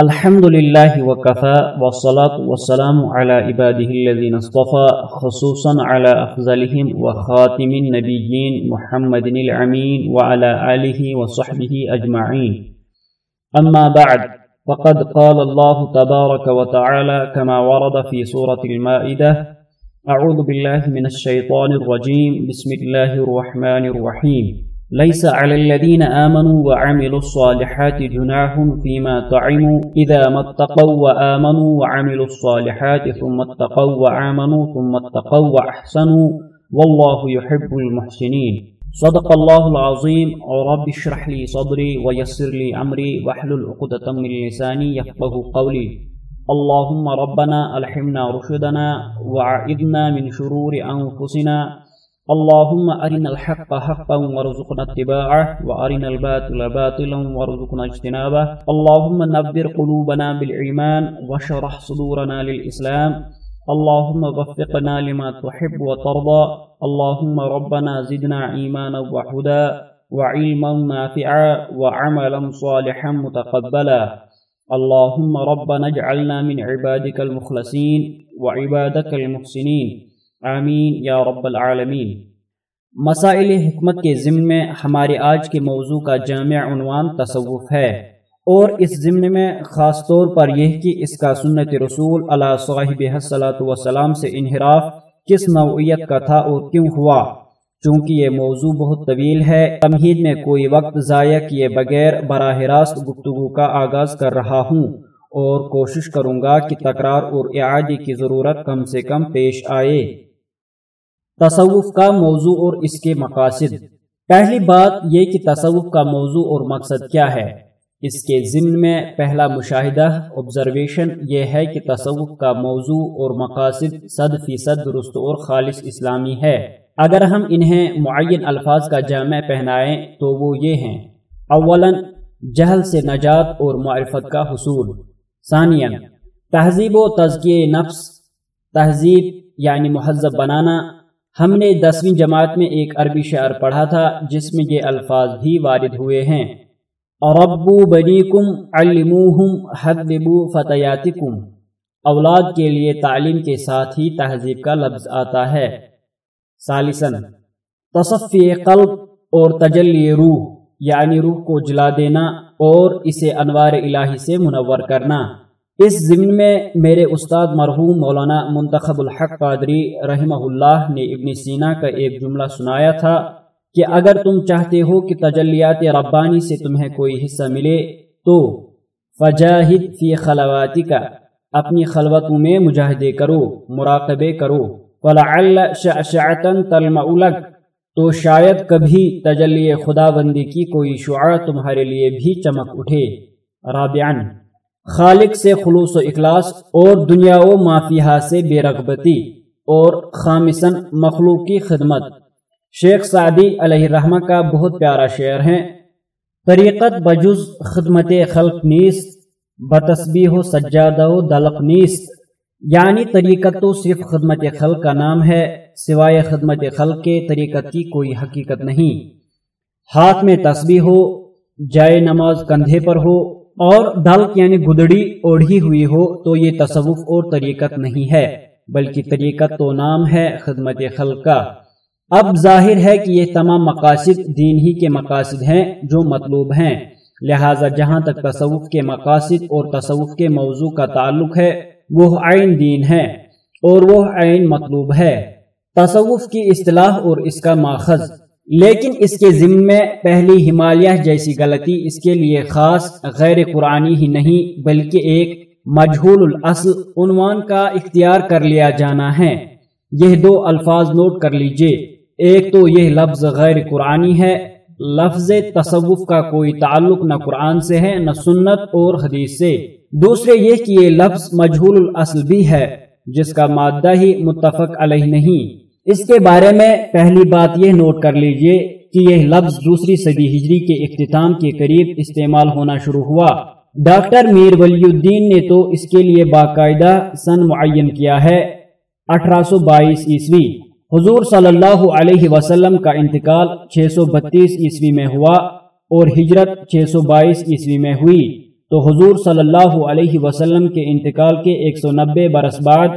الحمد لله وكفى والصلاة والسلام على عباده الذين اصطفى خصوصا على أفضلهم وخاتم النبيين محمد العمين وعلى آله وصحبه أجمعين أما بعد فقد قال الله تبارك وتعالى كما ورد في سورة المائدة أعوذ بالله من الشيطان الرجيم بسم الله الرحمن الرحيم ليس على الذين آمنوا وعملوا الصالحات جناح فيما طعموا. إذا ما اتقوا وآمنوا وعملوا الصالحات ثم اتقوا وآمنوا ثم اتقوا وأحسنوا والله يحب المحسنين. صدق الله العظيم. رب اشرح لي صدري ويسر لي أمري واحلل عقدة من لساني يفقه قولي. اللهم ربنا ألحمنا رشدنا وعئذنا من شرور أنفسنا اللهم أرنا الحق حقا وارزقنا اتباعه وأرنا الباطل باطلا وارزقنا اجتنابه. اللهم نبر قلوبنا بالإيمان وشرح صدورنا للإسلام. اللهم وفقنا لما تحب وترضى. اللهم ربنا زدنا إيمانا وهدى وعلما نافعا وعملا صالحا متقبلا. اللهم ربنا اجعلنا من عبادك المخلصين وعبادك المحسنين. آمین یا رب العالمین۔ مسائل حکمت کے ضمن میں ہمارے آج کے موضوع کا جامع عنوان تصوف ہے۔ اور اس ضمن میں خاص طور پر یہ کہ اس کا سنت رسول علیہ صاحب حسلات وسلام سے انحراف کس نوعیت کا تھا اور کیوں ہوا۔ چونکہ یہ موضوع بہت طویل ہے، تمہید میں کوئی وقت ضائع کیے بغیر براہ راست گفتگو کا آغاز کر رہا ہوں۔ اور کوشش کروں گا کہ تکرار اور اعادی کی ضرورت کم سے کم پیش آئے۔ تصوف کا موضوع اور اس کے مقاصد۔ پہلی بات یہ کہ تصوف کا موضوع اور مقصد کیا ہے۔ اس کے ضمن میں پہلا مشاہدہ آبزرویشن یہ ہے کہ تصوف کا موضوع اور مقاصد صد فیصد درست اور خالص اسلامی ہے۔ اگر ہم انہیں معین الفاظ کا جامع پہنائیں تو وہ یہ ہیں۔ اولا، جہل سے نجات اور معرفت کا حصول۔ ثانیا، تہذیب و تزکیہ نفس۔ تہذیب یعنی مہذب بنانا۔ ہم نے دسویں جماعت میں ایک عربی شعر پڑھا تھا، جس میں یہ الفاظ بھی وارد ہوئے ہیں۔ ربو بنیکم علموہم حدبو فتیاتکم اولاد کے لیے تعلیم کے ساتھ ہی تہذیب کا لفظ آتا ہے۔ ثالثاً، تصفی قلب اور تجلی روح یعنی روح کو جلا دینا اور اسے انوار الہی سے منور کرنا۔ اس ضمن میں میرے استاد مرحوم مولانا منتخب الحق قادری رحمہ اللہ نے ابن سینا کا ایک جملہ سنایا تھا کہ اگر تم چاہتے ہو کہ تجلیات ربانی سے تمہیں کوئی حصہ ملے تو فجاہد فی خلواتی کا اپنی خلوتوں میں مجاہدے کرو، مراقبے کرو تو شاید کبھی تجلی خدا بندی کی کوئی شعا تمہارے لیے بھی چمک اٹھے۔ رابعان خالق سے خلوص و اخلاص اور دنیا و مافیہ سے بے رغبتی اور خامسن مخلوق کی خدمت۔ شیخ سعدی علیہ رحمہ کا بہت پیارا شعر ہے۔ طریقت بجز خدمت خلق نیست بتسبی ہو سجادہ و دلق نیست۔ یعنی طریقت تو صرف خدمت خلق کا نام ہے، سوائے خدمت خلق کے طریقت کی کوئی حقیقت نہیں۔ ہاتھ میں تسبیح ہو، جائے نماز کندھے پر ہو اور دلک یعنی گدڑی اوڑھی ہوئی ہو تو یہ تصوف اور طریقت نہیں ہے، بلکہ طریقت تو نام ہے خدمت خلق کا اب ظاہر ہے کہ یہ تمام مقاصد دین ہی کے مقاصد ہیں جو مطلوب ہیں۔ لہٰذا جہاں تک تصوف کے مقاصد اور تصوف کے موضوع کا تعلق ہے، وہ عین دین ہے اور وہ عین مطلوب ہے۔ تصوف کی اصطلاح اور اس کا ماخذ۔ لیکن اس کے ذمے پہلی ہمالیہ جیسی غلطی اس کے لیے خاص غیر قرآنی ہی نہیں بلکہ ایک مجہول الاصل عنوان کا اختیار کر لیا جانا ہے۔ یہ دو الفاظ نوٹ کر لیجیے۔ ایک تو یہ لفظ غیر قرآنی ہے لفظ تصوف کا کوئی تعلق نہ قرآن سے ہے نہ سنت اور حدیث سے۔ دوسرے یہ کہ یہ لفظ مجہول الاصل بھی ہے جس کا مادہ ہی متفق علیہ نہیں۔ اس کے بارے میں پہلی بات یہ نوٹ کر لیجیے کہ یہ لفظ دوسری صدی ہجری کے اختتام کے قریب استعمال ہونا شروع ہوا۔ ڈاکٹر میر ولی الدین نے تو اس کے لیے باقاعدہ سن معین کیا ہے۔ اٹھارہ سو بائیس عیسوی۔ حضور صلی اللہ علیہ وسلم کا انتقال چھ سو بتیس عیسوی میں ہوا اور ہجرت چھ سو بائیس عیسوی میں ہوئی۔ تو حضور صلی اللہ علیہ وسلم کے انتقال کے ایک سو نبے برس بعد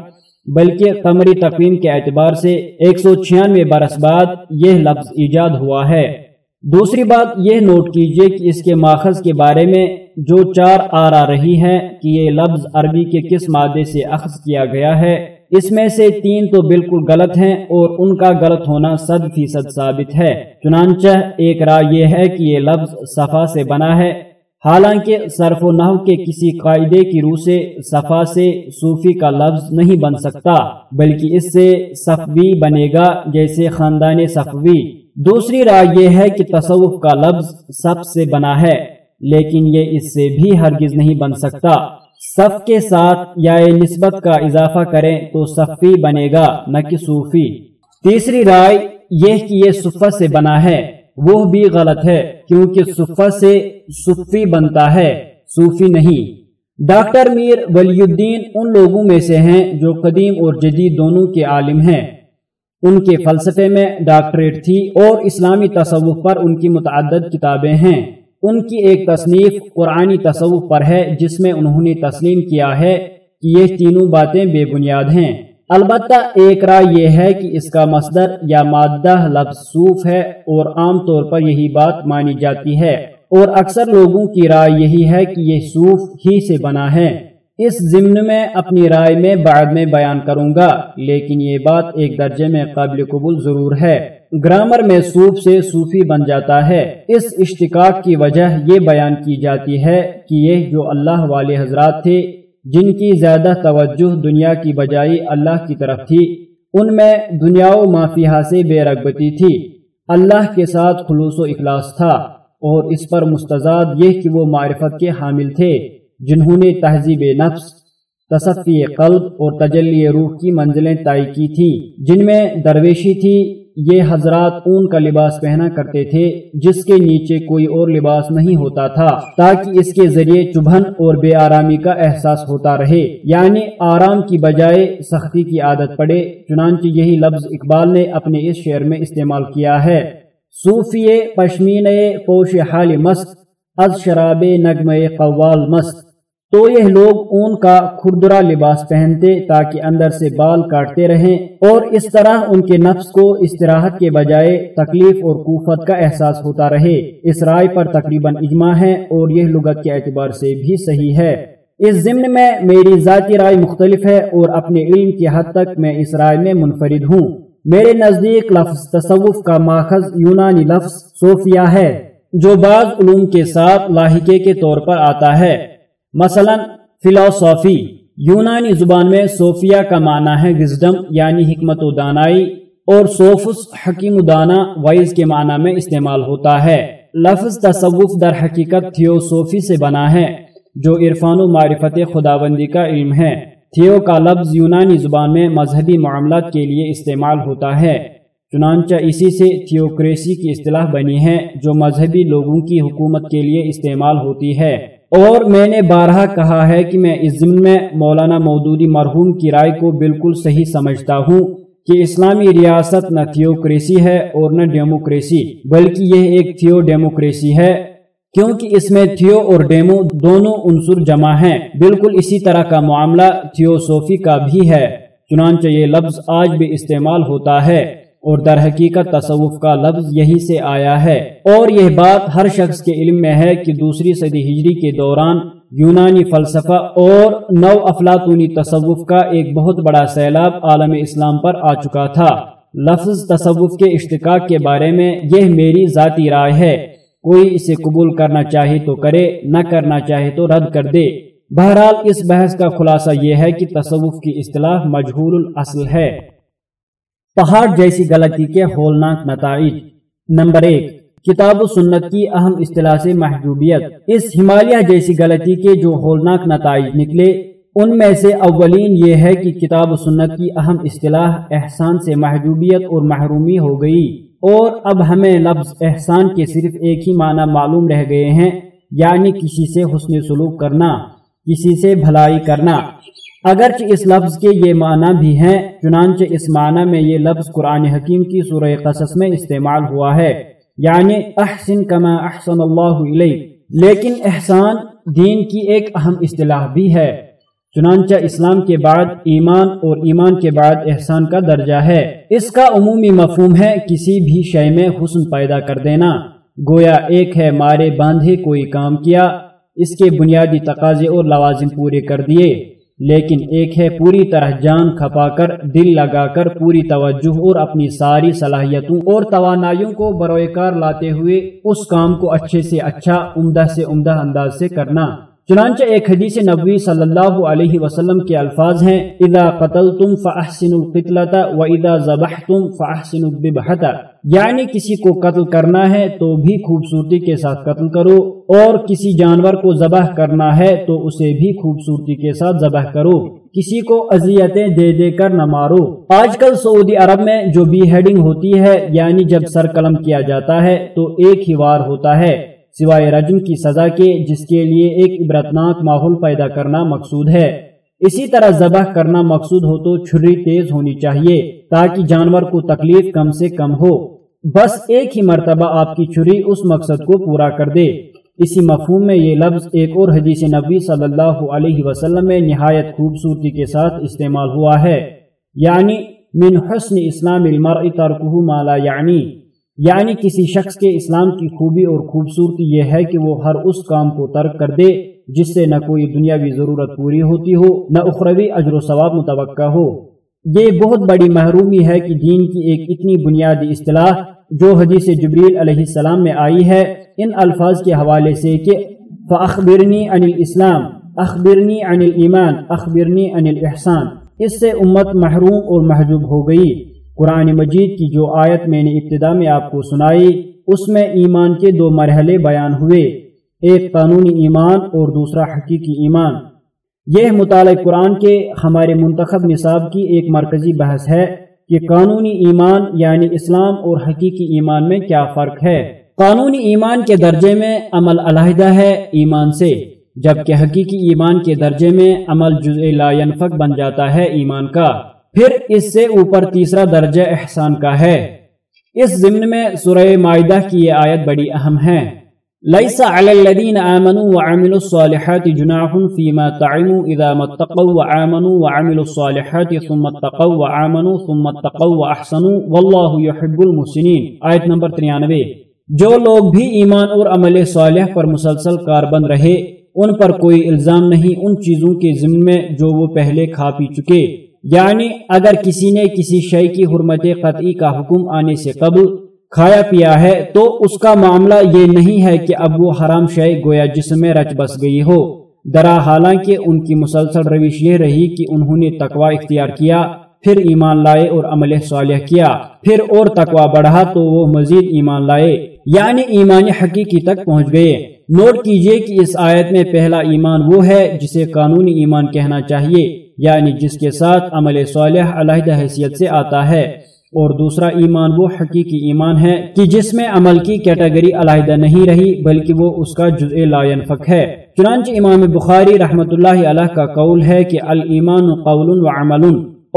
بلکہ قمری تقویم کے اعتبار سے ایک سو چھیانوے برس بعد یہ لفظ ایجاد ہوا ہے۔ دوسری بات یہ نوٹ کیجیے کہ اس کے ماخذ کے بارے میں جو چار آر آ رہی ہے کہ یہ لفظ عربی کے کس مادے سے اخذ کیا گیا ہے، اس میں سے تین تو بالکل غلط ہیں اور ان کا غلط ہونا صد فیصد ثابت ہے۔ چنانچہ ایک رائے یہ ہے کہ یہ لفظ صفا سے بنا ہے۔ حالانکہ صرف و نحو کے کسی قاعدے کی روح سے صفا سے صوفی کا لفظ نہیں بن سکتا، بلکہ اس سے صفوی بنے گا جیسے خاندان صفوی۔ دوسری رائے یہ ہے کہ تصوف کا لفظ سب سے بنا ہے، لیکن یہ اس سے بھی ہرگز نہیں بن سکتا۔ صف کے ساتھ یا نسبت کا اضافہ کریں تو صفی بنے گا، نہ کہ صوفی۔ تیسری رائے یہ کہ یہ صفت سے بنا ہے۔ وہ بھی غلط ہے کیونکہ صفت سے صفی بنتا ہے، صوفی نہیں۔ ڈاکٹر میر ولی الدین ان لوگوں میں سے ہیں جو قدیم اور جدید دونوں کے عالم ہیں۔ ان کے فلسفے میں ڈاکٹریٹ تھی اور اسلامی تصوف پر ان کی متعدد کتابیں ہیں۔ ان کی ایک تصنیف قرآنی تصوف پر ہے، جس میں انہوں نے تسلیم کیا ہے کہ یہ تینوں باتیں بے بنیاد ہیں۔ البتہ ایک رائے یہ ہے کہ اس کا مصدر یا مادہ لفظ صوف ہے اور عام طور پر یہی بات مانی جاتی ہے اور اکثر لوگوں کی رائے یہی ہے کہ یہ صوف ہی سے بنا ہے۔ اس ضمن میں اپنی رائے میں بعد میں بیان کروں گا، لیکن یہ بات ایک درجے میں قابل قبول ضرور ہے۔ گرامر میں صوف سے صوفی بن جاتا ہے۔ اس اشتقاق کی وجہ یہ بیان کی جاتی ہے کہ یہ جو اللہ والے حضرات تھے جن کی زیادہ توجہ دنیا کی بجائی اللہ کی طرف تھی، ان میں دنیا و مافیہ سے بے رغبتی تھی۔ اللہ کے ساتھ خلوص و اخلاص تھا اور اس پر مستضاد یہ کہ وہ معرفت کے حامل تھے، جنہوں نے تہذیب نفس، تصفی قلب اور تجلی روح کی منزلیں طے کی تھی جن میں درویشی تھی یہ حضرات اون کا لباس پہنا کرتے تھے، جس کے نیچے کوئی اور لباس نہیں ہوتا تھا، تاکہ اس کے ذریعے چبھن اور بے آرامی کا احساس ہوتا رہے۔ یعنی آرام کی بجائے سختی کی عادت پڑے۔ چنانچہ یہی لفظ اقبال نے اپنے اس شعر میں استعمال کیا ہے۔ صوفی پشمین پوش حال مست، از شراب نگم قوال مست۔ تو یہ لوگ اون کا کھردرا لباس پہنتے تاکہ اندر سے بال کاٹتے رہیں اور اس طرح ان کے نفس کو استراحت کے بجائے تکلیف اور کوفت کا احساس ہوتا رہے۔ اس رائے پر تقریباً اجماع ہے اور یہ لغت کے اعتبار سے بھی صحیح ہے۔ اس ضمن میں میری ذاتی رائے مختلف ہے اور اپنے علم کی حد تک میں اس رائے میں منفرد ہوں۔ میرے نزدیک لفظ تصوف کا ماخذ یونانی لفظ صوفیہ ہے، جو بعض علوم کے ساتھ لاحقے کے طور پر آتا ہے۔ مثلا فلاسفی، یونانی زبان میں صوفیہ کا معنی ہے وزڈم یعنی حکمت و دانائی، اور صوفس حکیم دانا وائز کے معنی میں استعمال ہوتا ہے۔ لفظ تصوف در حقیقت تھیوسوفی سے بنا ہے، جو عرفان و معرفت خداوندی کا علم ہے۔ تھیو کا لفظ یونانی زبان میں مذہبی معاملات کے لیے استعمال ہوتا ہے۔ چنانچہ اسی سے تھیوکریسی کی اصطلاح بنی ہے، جو مذہبی لوگوں کی حکومت کے لیے استعمال ہوتی ہے۔ اور میں نے بارہا کہا ہے کہ میں اس ضمن میں مولانا مودودی مرحوم کی رائے کو بالکل صحیح سمجھتا ہوں کہ اسلامی ریاست نہ تھیوکریسی ہے اور نہ ڈیموکریسی، بلکہ یہ ایک تھیو ڈیموکریسی ہے، کیونکہ اس میں تھیو اور ڈیمو دونوں عنصر جمع ہیں۔ بالکل اسی طرح کا معاملہ تھیوسوفی کا بھی ہے، چنانچہ یہ لفظ آج بھی استعمال ہوتا ہے۔ اور در حقیقت تصوف کا لفظ یہی سے آیا ہے۔ اور یہ بات ہر شخص کے علم میں ہے کہ دوسری صدی ہجری کے دوران یونانی فلسفہ اور نو افلاطونی تصوف کا ایک بہت بڑا سیلاب عالم اسلام پر آ چکا تھا۔ لفظ تصوف کے اشتقاق کے بارے میں یہ میری ذاتی رائے ہے۔ کوئی اسے قبول کرنا چاہے تو کرے، نہ کرنا چاہے تو رد کر دے۔ بہرحال اس بحث کا خلاصہ یہ ہے کہ تصوف کی اصطلاح مجہول الاصل ہے۔ پہاڑ جیسی غلطی کے ہولناک نتائج۔ نمبر ایک، کتاب و سنت کی اہم اصطلاح سے محجوبیت۔ اس ہمالیہ جیسی غلطی کے جو ہولناک نتائج نکلے، ان میں سے اولین یہ ہے کہ کتاب و سنت کی اہم اصطلاح احسان سے محجوبیت اور محرومی ہو گئی۔ اور اب ہمیں لفظ احسان کے صرف ایک ہی معنی معلوم رہ گئے ہیں یعنی کسی سے حسن سلوک کرنا، کسی سے بھلائی کرنا۔ اگرچہ اس لفظ کے یہ معنی بھی ہیں، چنانچہ اس معنی میں یہ لفظ قرآن حکیم کی سورہ قصص میں استعمال ہوا ہے۔ یعنی احسن کما احسن اللہ علیہ۔ لیکن احسان دین کی ایک اہم اصطلاح بھی ہے۔ چنانچہ اسلام کے بعد ایمان اور ایمان کے بعد احسان کا درجہ ہے۔ اس کا عمومی مفہوم ہے کسی بھی شے میں حسن پیدا کر دینا۔ گویا ایک ہے مارے باندھے کوئی کام کیا، اس کے بنیادی تقاضے اور لوازم پورے کر دیے۔ لیکن ایک ہے پوری طرح جان کھپا کر دل لگا کر پوری توجہ اور اپنی ساری صلاحیتوں اور توانائیوں کو بروئے کار لاتے ہوئے اس کام کو اچھے سے اچھا عمدہ سے عمدہ انداز سے کرنا۔ چنانچہ ایک حدیث نبوی صلی اللہ علیہ وسلم کے الفاظ ہیں، اذا قتلتم فاحسن القتلة و اذا ذبحتم فاحسن الذبحة. یعنی کسی کو قتل کرنا ہے تو بھی خوبصورتی کے ساتھ قتل کرو، اور کسی جانور کو ذبح کرنا ہے تو اسے بھی خوبصورتی کے ساتھ ذبح کرو۔ کسی کو اذیتیں دے دے کر نہ مارو۔ آج کل سعودی عرب میں جو بی ہیڈنگ ہوتی ہے یعنی جب سر قلم کیا جاتا ہے تو ایک ہی وار ہوتا ہے۔ سوائے رجم کی سزا کے، جس کے لیے ایک عبرتناک ماحول پیدا کرنا مقصود ہے۔ اسی طرح ذبح کرنا مقصود ہو تو چھری تیز ہونی چاہیے تاکہ جانور کو تکلیف کم سے کم ہو۔ بس ایک ہی مرتبہ آپ کی چھری اس مقصد کو پورا کر دے۔ اسی مفہوم میں یہ لفظ ایک اور حدیث نبی صلی اللہ علیہ وسلم میں نہایت خوبصورتی کے ساتھ استعمال ہوا ہے۔ یعنی من حسن اسلام المرء ترکہ مالا یعنی۔ یعنی کسی شخص کے اسلام کی خوبی اور خوبصورتی یہ ہے کہ وہ ہر اس کام کو ترک کر دے جس سے نہ کوئی دنیاوی ضرورت پوری ہوتی ہو، نہ اخروی اجر و ثواب متوقع ہو۔ یہ بہت بڑی محرومی ہے کہ دین کی ایک اتنی بنیادی اصطلاح جو حدیث جبریل علیہ السلام میں آئی ہے، ان الفاظ کے حوالے سے کہ فخبرنی عن الاسلام اخبرنی عن الایمان اخبرنی عن الاحسان اس سے امت محروم اور محجوب ہو گئی۔ قرآن مجید کی جو آیت میں نے ابتدا میں آپ کو سنائی، اس میں ایمان کے دو مرحلے بیان ہوئے۔ ایک قانونی ایمان اور دوسرا حقیقی ایمان۔ یہ مطالعہ قرآن کے ہمارے منتخب نصاب کی ایک مرکزی بحث ہے کہ قانونی ایمان یعنی اسلام اور حقیقی ایمان میں کیا فرق ہے۔ قانونی ایمان کے درجے میں عمل علیحدہ ہے ایمان سے، جبکہ حقیقی ایمان کے درجے میں عمل جزء لا ينفق بن جاتا ہے ایمان کا۔ پھر اس سے اوپر تیسرا درجہ احسان کا ہے۔ اس ضمن میں سورہ معدہ کی یہ آیت بڑی اہم ہے۔ ليس على الذين آمنوا وعملوا الصالحات جناح فيما طعموا إذا ما اتقوا وآمنوا وعملوا الصالحات ثم اتقوا وآمنوا ثم اتقوا وأحسنوا والله يحب المحسنين آیت نمبر 93 جو لوگ بھی ایمان اور عمل صالح پر مسلسل کاربند رہے، ان پر کوئی الزام نہیں ان چیزوں کے ضمن میں جو وہ پہلے کھا پی چکے۔ یعنی اگر کسی نے کسی شے کی حرمت قطعی کا حکم آنے سے قبل کھایا پیا ہے تو اس کا معاملہ یہ نہیں ہے کہ اب وہ حرام شے گویا جسم میں رچ بس گئی ہو۔ درا حالانکہ ان کی مسلسل روش یہ رہی کہ انہوں نے تقوی اختیار کیا، پھر ایمان لائے اور عمل صالح کیا۔ پھر اور تقوی بڑھا تو وہ مزید ایمان لائے۔ یعنی ایمان حقیقی تک پہنچ گئے۔ نوٹ کیجیے کہ اس آیت میں پہلا ایمان وہ ہے جسے قانونی ایمان کہنا چاہیے۔ یعنی جس کے ساتھ عمل صالح علیحدہ حیثیت سے آتا ہے، اور دوسرا ایمان وہ حقیقی ایمان ہے کہ جس میں عمل کی کیٹیگری علیحدہ نہیں رہی، بلکہ وہ اس کا جزء لا ينفق ہے۔ چنانچہ امام بخاری رحمت اللہ علیہ کا قول ہے کہ الایمان قول و عمل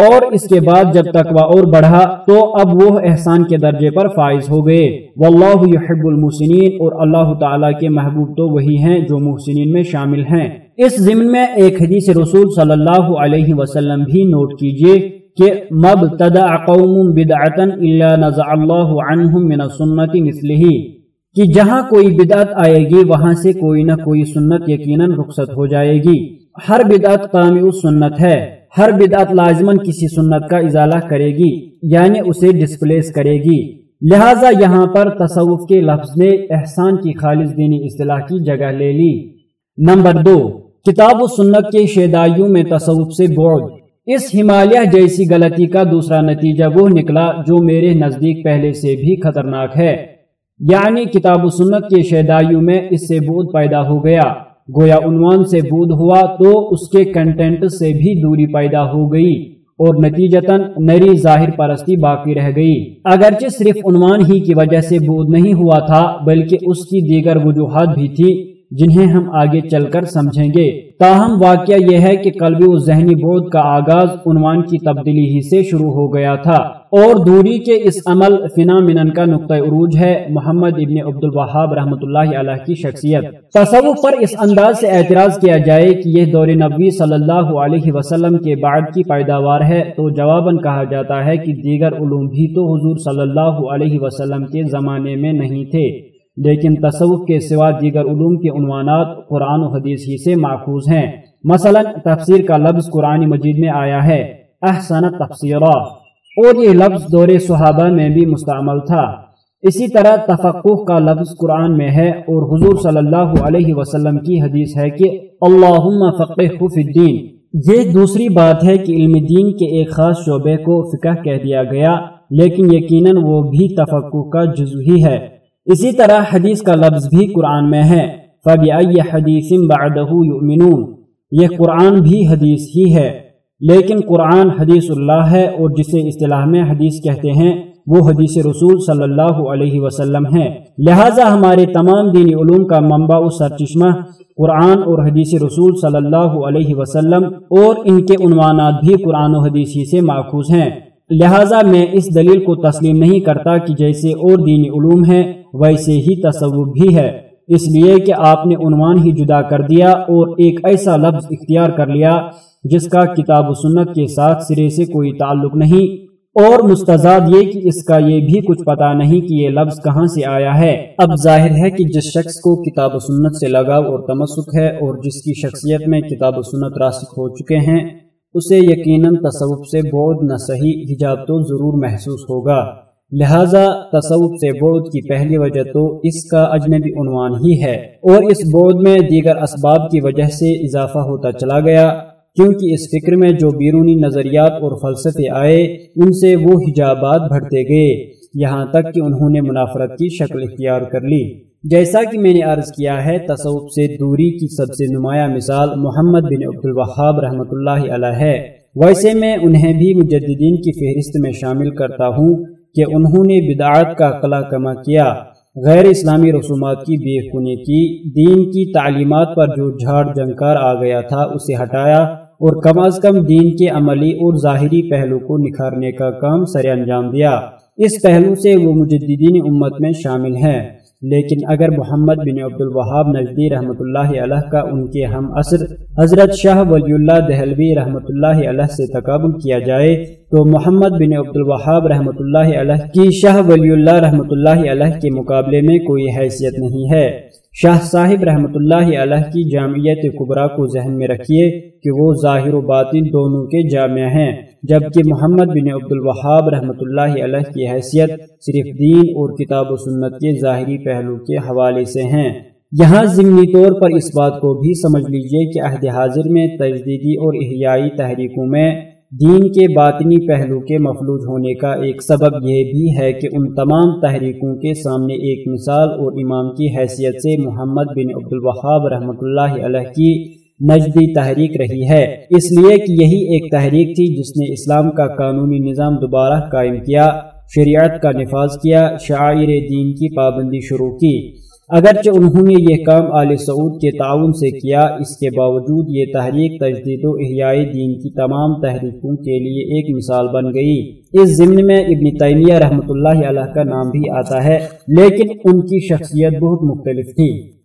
اور اس کے بعد جب تقوی اور بڑھا تو اب وہ احسان کے درجے پر فائز ہو گئے۔ واللہ يحب المحسنین اور اللہ تعالیٰ کے محبوب تو وہی ہیں جو محسنین میں شامل ہیں۔ اس ضمن میں ایک حدیث رسول صلی اللہ علیہ وسلم بھی نوٹ کیجیے کہ مبتدع قوم الا نزع اللہ عنہم من السنت مثلہی کہ جہاں کوئی بدعت آئے گی، وہاں سے کوئی نہ کوئی سنت یقیناً رخصت ہو جائے گی۔ ہر بدعت قامی سنت ہے۔ ہر بدعت لازمن کسی سنت کا ازالہ کرے گی یعنی اسے ڈسپلیس کرے گی۔ لہٰذا یہاں پر تصوف کے لفظ نے احسان کی خالص دینی اصطلاح کی جگہ لے لی۔ نمبر دو، کتاب و سنت کے شیدائیوں میں تصوف سے بوڑھ اس ہمالیہ جیسی غلطی کا دوسرا نتیجہ وہ نکلا جو میرے نزدیک پہلے سے بھی خطرناک ہے۔ یعنی کتاب و سنت کے شیدائیوں میں اس سے بود پیدا ہو گیا۔ گویا عنوان سے بود ہوا تو اس کے کنٹینٹ سے بھی دوری پیدا ہو گئی اور نتیجتاً نری ظاہر پرستی باقی رہ گئی۔ اگرچہ صرف عنوان ہی کی وجہ سے بود نہیں ہوا تھا، بلکہ اس کی دیگر وجوہات بھی تھی جنہیں ہم آگے چل کر سمجھیں گے۔ تاہم، واقعہ یہ ہے کہ قلبی و ذہنی بود کا آغاز عنوان کی تبدیلی ہی سے شروع ہو گیا تھا۔ اور دوری کے اس عمل فنا منن کا نقطۂ عروج ہے محمد ابن عبد الوہاب رحمۃ اللہ علیہ کی شخصیت۔ تصوف پر اس انداز سے اعتراض کیا جائے کہ یہ دور نبوی صلی اللہ علیہ وسلم کے بعد کی پیداوار ہے تو جواباً کہا جاتا ہے کہ دیگر علوم بھی تو حضور صلی اللہ علیہ وسلم کے زمانے میں نہیں تھے۔ لیکن تصوف کے سوا دیگر علوم کے عنوانات قرآن و حدیث ہی سے ماخوذ ہیں۔ مثلا تفسیر کا لفظ قرآن مجید میں آیا ہے، احسن تفسیرہ اور یہ لفظ دور صحابہ میں بھی مستعمل تھا۔ اسی طرح تفقہ کا لفظ قرآن میں ہے اور حضور صلی اللہ علیہ وسلم کی حدیث ہے کہ اللہم فقہ فی الدین۔ یہ دوسری بات ہے کہ علم دین کے ایک خاص شعبے کو فقہ کہہ دیا گیا، لیکن یقیناً وہ بھی تفقہ کا جزو ہی ہے۔ اسی طرح حدیث کا لفظ بھی قرآن میں ہے۔ فَبِأَيِّ حَدِيثٍ بَعْدَهُ يُؤْمِنُونَ۔ یہ قرآن بھی حدیث ہی ہے۔ لیکن قرآن حدیث اللہ ہے اور جسے اصطلاح میں حدیث کہتے ہیں، وہ حدیث رسول صلی اللہ علیہ وسلم ہے۔ لہٰذا ہمارے تمام دینی علوم کا منبع و سرچشمہ قرآن اور حدیث رسول صلی اللہ علیہ وسلم اور ان کے عنوانات بھی قرآن و حدیث ہی سے ماخوذ ہیں۔ لہٰذا میں اس دلیل کو تسلیم نہیں کرتا کہ جیسے اور دینی علوم ہیں ویسے ہی تصور بھی ہے۔ اس لیے کہ آپ نے عنوان ہی جدا کر دیا اور ایک ایسا لفظ اختیار کر لیا جس کا کتاب و سنت کے ساتھ سرے سے کوئی تعلق نہیں۔ اور مستضاد یہ کہ اس کا یہ بھی کچھ پتا نہیں کہ یہ لفظ کہاں سے آیا ہے۔ اب ظاہر ہے کہ جس شخص کو کتاب و سنت سے لگاؤ اور تمسک ہے اور جس کی شخصیت میں کتاب و سنت راسک ہو چکے ہیں، اسے یقیناً تصوف سے بود نہ صحیح حجاب تو ضرور محسوس ہوگا۔ لہذا تصوف سے بود کی پہلی وجہ تو اس کا اجنبی عنوان ہی ہے اور اس بود میں دیگر اسباب کی وجہ سے اضافہ ہوتا چلا گیا، کیونکہ اس فکر میں جو بیرونی نظریات اور فلسفے آئے، ان سے وہ حجابات بڑھتے گئے۔ یہاں تک کہ انہوں نے منافرت کی شکل اختیار کر لی۔ جیسا کہ میں نے عرض کیا ہے، تصوف سے دوری کی سب سے نمایاں مثال محمد بن عبد الوہاب رحمۃ اللہ علیہ ہے۔ ویسے میں انہیں بھی مجددین کی فہرست میں شامل کرتا ہوں۔ کہ انہوں نے بدعات کا قلع کما کیا۔ غیر اسلامی رسومات کی بے کنی کی دین کی تعلیمات پر جو جھاڑ جنکار آ گیا تھا، اسے ہٹایا اور کم از کم دین کے عملی اور ظاہری پہلو کو نکھارنے کا کام سر انجام دیا۔ اس پہلو سے وہ مجددین امت میں شامل ہیں۔ لیکن اگر محمد بن عبد الوہاب نجدی رحمۃ اللہ علیہ کا ان کے ہم عصر حضرت شاہ ولی اللہ دہلوی رحمۃ اللہ علیہ سے تقابل کیا جائے، تو محمد بن عبد الوہاب رحمۃ اللہ علیہ کی شاہ ولی اللہ رحمۃ اللہ علیہ کے مقابلے میں کوئی حیثیت نہیں ہے۔ شاہ صاحب رحمۃ اللہ علیہ کی جامعیت قبرا کو ذہن میں رکھیے کہ وہ ظاہر و باطن دونوں کے جامع ہیں۔ جبکہ محمد بن عبد الوہاب رحمۃ اللہ علیہ کی حیثیت صرف دین اور کتاب و سنت کے ظاہری پہلو کے حوالے سے ہیں۔ یہاں ضمنی طور پر اس بات کو بھی سمجھ لیجیے کہ عہد حاضر میں تجدیدی اور احیائی تحریکوں میں دین کے باطنی پہلو کے مفلوج ہونے کا ایک سبب یہ بھی ہے کہ ان تمام تحریکوں کے سامنے ایک مثال اور امام کی حیثیت سے محمد بن عبد الوہاب رحمۃ اللہ علیہ کی نجدی تحریک رہی ہے۔ اس لیے کہ یہی ایک تحریک تھی جس نے اسلام کا قانونی نظام دوبارہ قائم کیا، شریعت کا نفاذ کیا شاعر دین کی پابندی شروع کی۔ اگرچہ انہوں نے یہ کام آل سعود کے تعاون سے کیا، اس کے باوجود یہ تحریک تجدید و احیائی دین کی تمام تحریکوں کے لیے ایک مثال بن گئی۔ اس ضمن میں ابن تیمیہ رحمۃ اللہ علیہ کا نام بھی آتا ہے، لیکن ان کی شخصیت بہت مختلف تھی۔